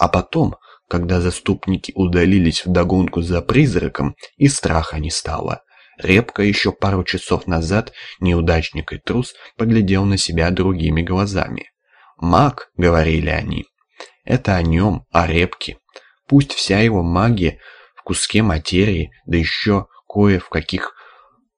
А потом, когда заступники удалились вдогонку за призраком, и страха не стало. Репка еще пару часов назад, неудачник и трус, поглядел на себя другими глазами. «Маг», — говорили они, — «это о нем, о Репке. Пусть вся его магия в куске материи, да еще кое в каких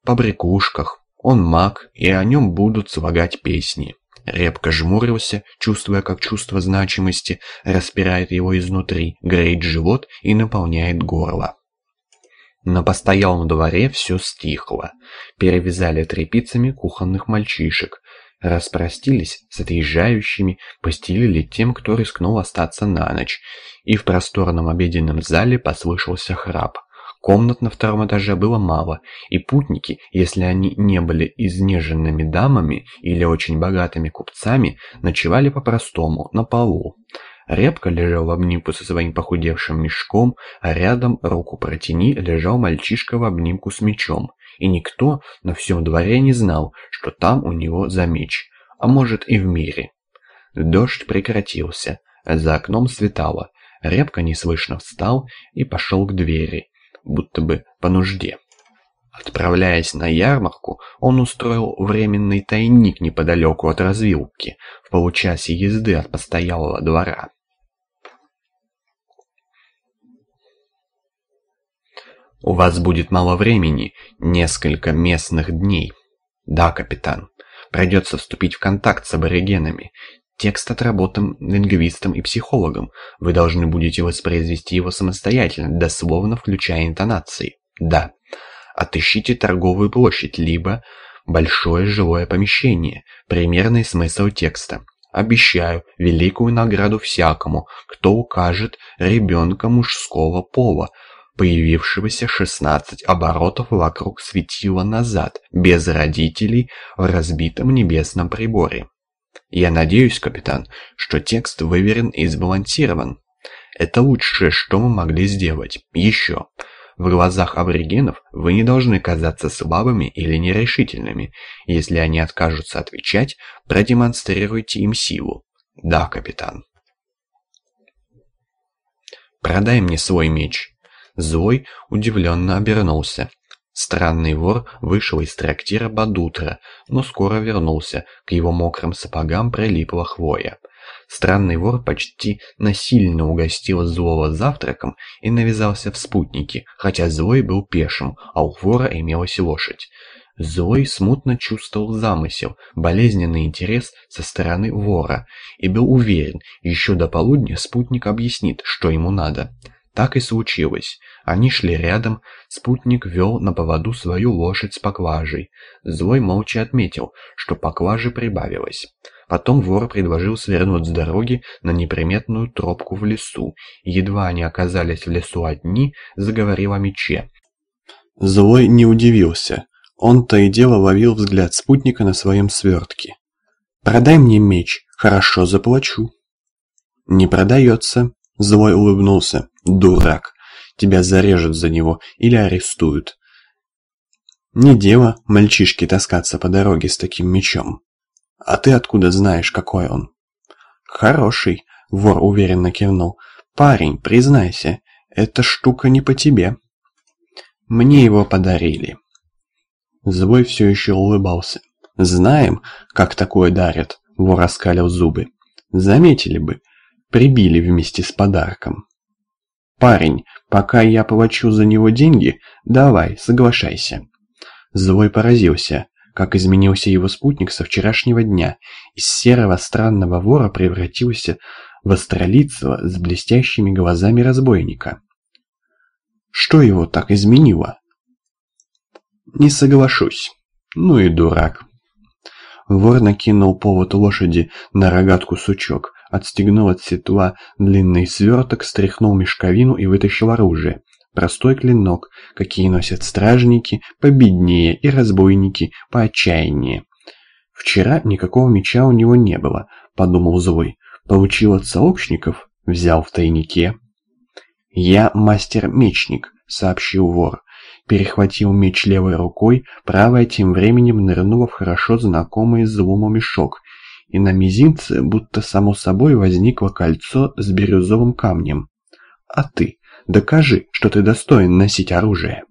побрякушках. Он маг, и о нем будут слагать песни». Репка жмурился, чувствуя, как чувство значимости распирает его изнутри, греет живот и наполняет горло. На постоялом дворе все стихло. Перевязали тряпицами кухонных мальчишек. Распростились с отъезжающими, постелили тем, кто рискнул остаться на ночь. И в просторном обеденном зале послышался храп. Комнат на втором этаже было мало, и путники, если они не были изнеженными дамами или очень богатыми купцами, ночевали по-простому, на полу. Репка лежал в обнимку со своим похудевшим мешком, а рядом, руку протяни, лежал мальчишка в обнимку с мечом. И никто на всем дворе не знал, что там у него за меч. А может и в мире. Дождь прекратился. За окном светало. Репка неслышно встал и пошел к двери, будто бы по нужде. Отправляясь на ярмарку, он устроил временный тайник неподалеку от развилки, в получасе езды от постоялого двора. «У вас будет мало времени, несколько местных дней». «Да, капитан. Придется вступить в контакт с аборигенами. Текст отработан лингвистом и психологом. Вы должны будете воспроизвести его самостоятельно, дословно включая интонации». «Да». Отыщите торговую площадь, либо большое жилое помещение. Примерный смысл текста. Обещаю великую награду всякому, кто укажет ребенка мужского пола, появившегося 16 оборотов вокруг светила назад, без родителей, в разбитом небесном приборе. Я надеюсь, капитан, что текст выверен и сбалансирован. Это лучшее, что мы могли сделать. Еще. В глазах аборигенов вы не должны казаться слабыми или нерешительными. Если они откажутся отвечать, продемонстрируйте им силу. Да, капитан. Продай мне свой меч. Злой удивленно обернулся. Странный вор вышел из трактира под утро, но скоро вернулся, к его мокрым сапогам прилипла хвоя. Странный вор почти насильно угостил злого завтраком и навязался в спутники, хотя злой был пешим, а у вора имелась лошадь. Злой смутно чувствовал замысел, болезненный интерес со стороны вора и был уверен, еще до полудня спутник объяснит, что ему надо. Так и случилось. Они шли рядом, спутник вел на поводу свою лошадь с поклажей. Злой молча отметил, что поклажи прибавилось. Потом вор предложил свернуть с дороги на неприметную тропку в лесу. Едва они оказались в лесу одни, заговорил о мече. Злой не удивился. Он то и дело ловил взгляд спутника на своем свертке. «Продай мне меч, хорошо заплачу». «Не продается», — Злой улыбнулся. «Дурак, тебя зарежут за него или арестуют». «Не дело мальчишке таскаться по дороге с таким мечом». «А ты откуда знаешь, какой он?» «Хороший», — вор уверенно кивнул. «Парень, признайся, эта штука не по тебе». «Мне его подарили». Злой все еще улыбался. «Знаем, как такое дарят», — вор оскалил зубы. «Заметили бы, прибили вместе с подарком». «Парень, пока я плачу за него деньги, давай, соглашайся». Злой поразился как изменился его спутник со вчерашнего дня. Из серого странного вора превратился в астролицего с блестящими глазами разбойника. Что его так изменило? Не соглашусь. Ну и дурак. Вор накинул повод лошади на рогатку сучок, отстегнул от седла длинный сверток, стряхнул мешковину и вытащил оружие. Простой клинок, какие носят стражники, победнее и разбойники поотчаяннее. Вчера никакого меча у него не было, подумал злой. Получил от сообщников, взял в тайнике. «Я мастер-мечник», — сообщил вор. Перехватил меч левой рукой, правая тем временем нырнула в хорошо знакомый злому мешок и на мизинце будто само собой возникло кольцо с бирюзовым камнем. «А ты, докажи, что ты достоин носить оружие!»